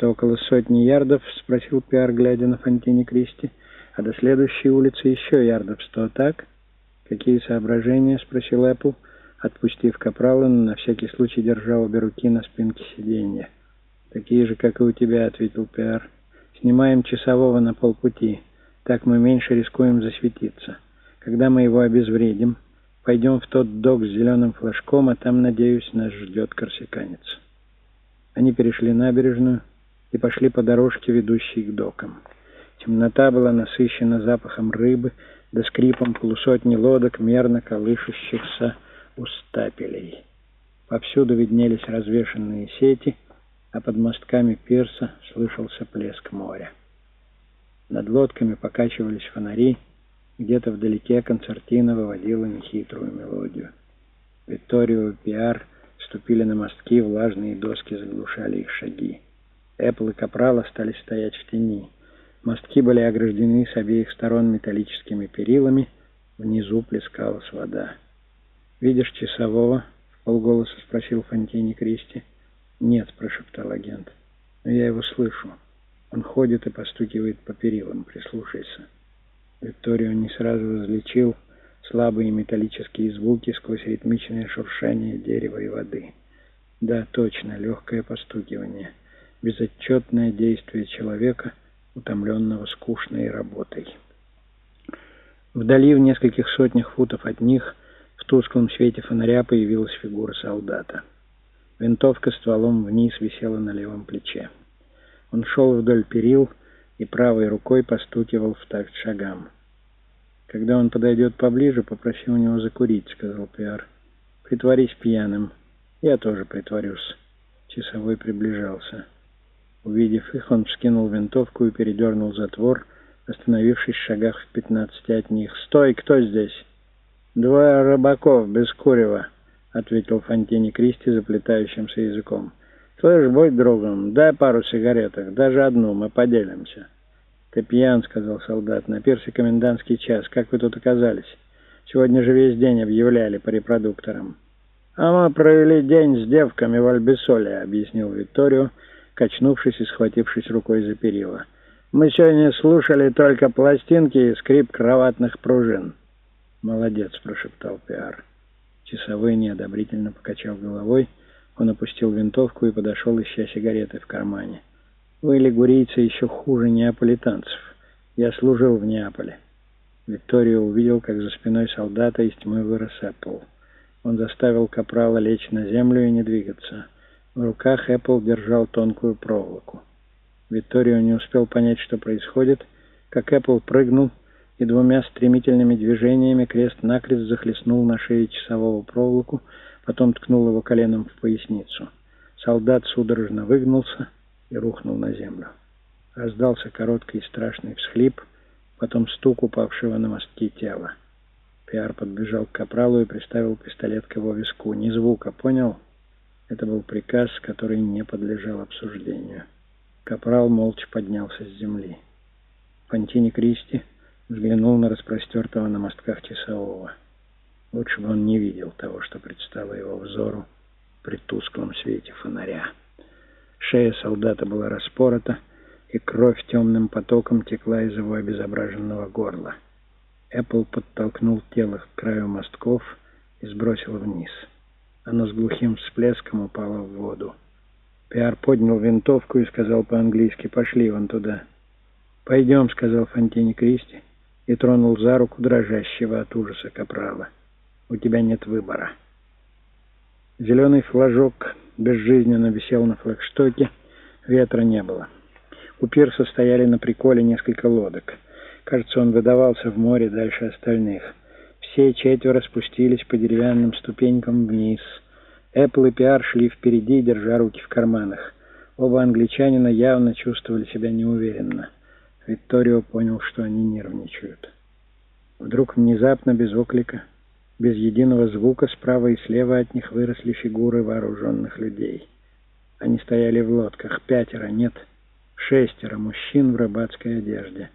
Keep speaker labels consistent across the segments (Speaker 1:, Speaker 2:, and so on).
Speaker 1: «Это около сотни ярдов?» — спросил Пиар, глядя на Фонтине Кристи. «А до следующей улицы еще ярдов сто, так?» «Какие соображения?» — спросил Эппл, отпустив капрала, но на всякий случай держа обе руки на спинке сиденья. «Такие же, как и у тебя», — ответил Пиар. «Снимаем часового на полпути. Так мы меньше рискуем засветиться. Когда мы его обезвредим, пойдем в тот док с зеленым флажком, а там, надеюсь, нас ждет корсиканец». Они перешли набережную и пошли по дорожке, ведущей к докам. Темнота была насыщена запахом рыбы, да скрипом полусотни лодок, мерно колышущихся у стапелей. Повсюду виднелись развешанные сети, а под мостками пирса слышался плеск моря. Над лодками покачивались фонари, где-то вдалеке концертина выводила нехитрую мелодию. Викторио и Пиар ступили на мостки, влажные доски заглушали их шаги. Эппл и Капрал остались стоять в тени. Мостки были ограждены с обеих сторон металлическими перилами, внизу плескалась вода. «Видишь часового?» — в полголоса спросил Фонтини Кристи. «Нет», — прошептал агент. «Но я его слышу. Он ходит и постукивает по перилам. Прислушайся». Викторио не сразу различил слабые металлические звуки сквозь ритмичное шуршание дерева и воды. Да, точно, легкое постукивание. Безотчетное действие человека, утомленного скучной работой. Вдали, в нескольких сотнях футов от них, в тусклом свете фонаря появилась фигура солдата. Винтовка стволом вниз висела на левом плече. Он шел вдоль перил и правой рукой постукивал в такт шагам. «Когда он подойдет поближе, попроси у него закурить», — сказал Пиар. «Притворись пьяным. Я тоже притворюсь». Часовой приближался. Увидев их, он вскинул винтовку и передернул затвор, остановившись в шагах в пятнадцати от них. «Стой! Кто здесь?» «Двое рыбаков без курева», — ответил Фонтини Кристи заплетающимся языком. «Слышь, будь другом, дай пару сигареток, даже одну, мы поделимся». «Ты пьян», — сказал солдат, — «на пирсе комендантский час. Как вы тут оказались? Сегодня же весь день объявляли по репродукторам». «А мы провели день с девками в Альбисоле», — объяснил Викторио, качнувшись и схватившись рукой за перила. «Мы сегодня слушали только пластинки и скрип кроватных пружин». «Молодец», — прошептал Пиар. Часовой неодобрительно покачал головой. Он опустил винтовку и подошел, ища сигареты в кармане. Вы, лигурийцы, еще хуже неаполитанцев. Я служил в Неаполе. Викторио увидел, как за спиной солдата из тьмы вырос Эппл. Он заставил Капрала лечь на землю и не двигаться. В руках Эппл держал тонкую проволоку. Викторио не успел понять, что происходит, как Эппл прыгнул и двумя стремительными движениями крест-накрест захлестнул на шее часового проволоку, потом ткнул его коленом в поясницу. Солдат судорожно выгнулся, и рухнул на землю. Раздался короткий и страшный всхлип, потом стук упавшего на мостки тела. Пиар подбежал к капралу и приставил пистолет к его виску. Ни звука, понял? Это был приказ, который не подлежал обсуждению. Капрал молча поднялся с земли. Фонтини Кристи взглянул на распростертого на мостках часового. Лучше бы он не видел того, что предстало его взору при тусклом свете фонаря. Шея солдата была распорота, и кровь темным потоком текла из его обезображенного горла. Эппл подтолкнул тело к краю мостков и сбросил вниз. Оно с глухим всплеском упало в воду. Пиар поднял винтовку и сказал по-английски «Пошли вон туда». «Пойдем», — сказал Фонтини Кристи и тронул за руку дрожащего от ужаса капрала. «У тебя нет выбора». Зеленый флажок безжизненно висел на флагштоке, ветра не было. У пирса стояли на приколе несколько лодок. Кажется, он выдавался в море дальше остальных. Все четверо спустились по деревянным ступенькам вниз. Эппл и Пиар шли впереди, держа руки в карманах. Оба англичанина явно чувствовали себя неуверенно. Викторио понял, что они нервничают. Вдруг внезапно, без оклика, без единого звука справа и слева от них выросли фигуры вооруженных людей. Они стояли в лодках, пятеро, нет, шестеро мужчин в рыбацкой одежде.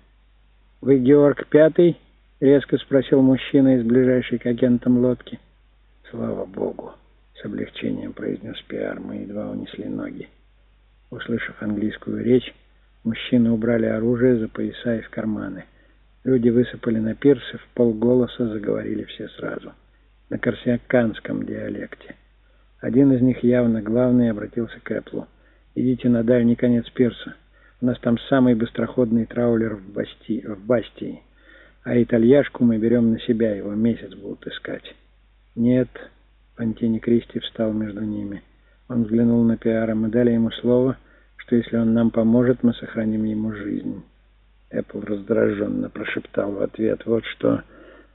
Speaker 1: «Вы Георг Пятый?» — резко спросил мужчина из ближайшей к агентам лодки. «Слава Богу!» — с облегчением произнес Пиар. Мы едва унесли ноги. Услышав английскую речь, мужчины убрали оружие за пояса и в карманы. Люди высыпали на пирс и в полголоса заговорили все сразу. На корсиаканском диалекте. Один из них, явно главный, обратился к Эпплу. «Идите на дальний конец пирса. У нас там самый быстроходный траулер в, Басти... в Бастии. А итальяшку мы берем на себя, его месяц будут искать». «Нет», — Пантини Кристи встал между ними. Он взглянул на Пиара. «Мы дали ему слово, что если он нам поможет, мы сохраним ему жизнь». Эппл раздраженно прошептал в ответ. «Вот что,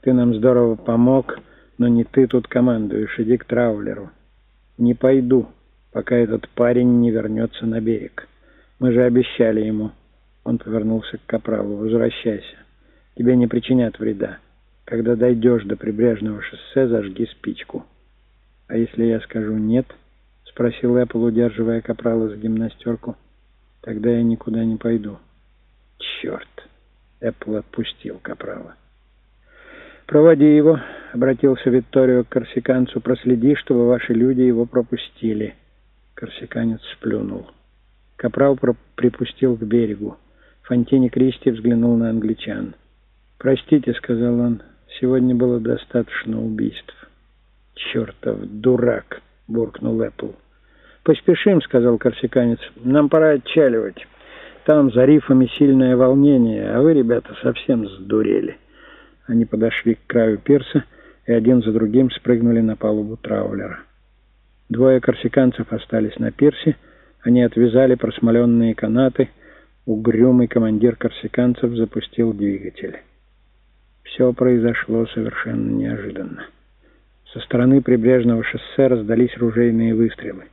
Speaker 1: ты нам здорово помог, но не ты тут командуешь, иди к траулеру». «Не пойду, пока этот парень не вернется на берег. Мы же обещали ему». Он повернулся к Капралу. «Возвращайся. Тебе не причинят вреда. Когда дойдешь до прибрежного шоссе, зажги спичку». «А если я скажу «нет»?» — спросил Эппл, удерживая Капрала за гимнастерку. «Тогда я никуда не пойду». «Черт!» — Эппл отпустил Капрала. «Проводи его», — обратился Викторио к корсиканцу. «Проследи, чтобы ваши люди его пропустили». Корсиканец сплюнул. Капрал припустил к берегу. Фонтини Кристи взглянул на англичан. «Простите», — сказал он, — «сегодня было достаточно убийств». «Чертов дурак!» — буркнул Эппл. «Поспешим», — сказал корсиканец. «Нам пора отчаливать». Там за рифами сильное волнение, а вы, ребята, совсем сдурели. Они подошли к краю пирса и один за другим спрыгнули на палубу траулера. Двое корсиканцев остались на пирсе, они отвязали просмоленные канаты, угрюмый командир корсиканцев запустил двигатель. Все произошло совершенно неожиданно. Со стороны прибрежного шоссе раздались ружейные выстрелы.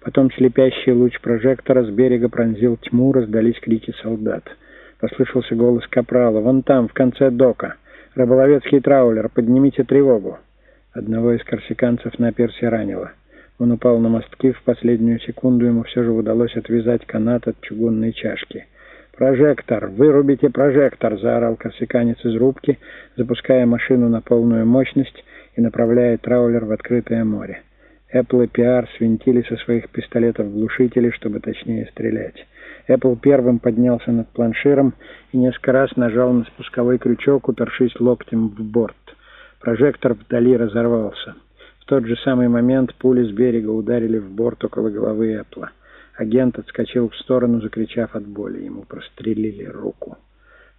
Speaker 1: Потом слепящий луч прожектора с берега пронзил тьму, раздались крики солдат. Послышался голос капрала. «Вон там, в конце дока! Рыболовецкий траулер! Поднимите тревогу!» Одного из корсиканцев на персе ранило. Он упал на мостки, в последнюю секунду ему все же удалось отвязать канат от чугунной чашки. «Прожектор! Вырубите прожектор!» — заорал корсиканец из рубки, запуская машину на полную мощность и направляя траулер в открытое море. Apple и PR свинтили со своих пистолетов глушители, чтобы точнее стрелять. Apple первым поднялся над планширом и несколько раз нажал на спусковой крючок, упершись локтем в борт. Прожектор вдали разорвался. В тот же самый момент пули с берега ударили в борт около головы Эппла. Агент отскочил в сторону, закричав от боли. Ему прострелили руку.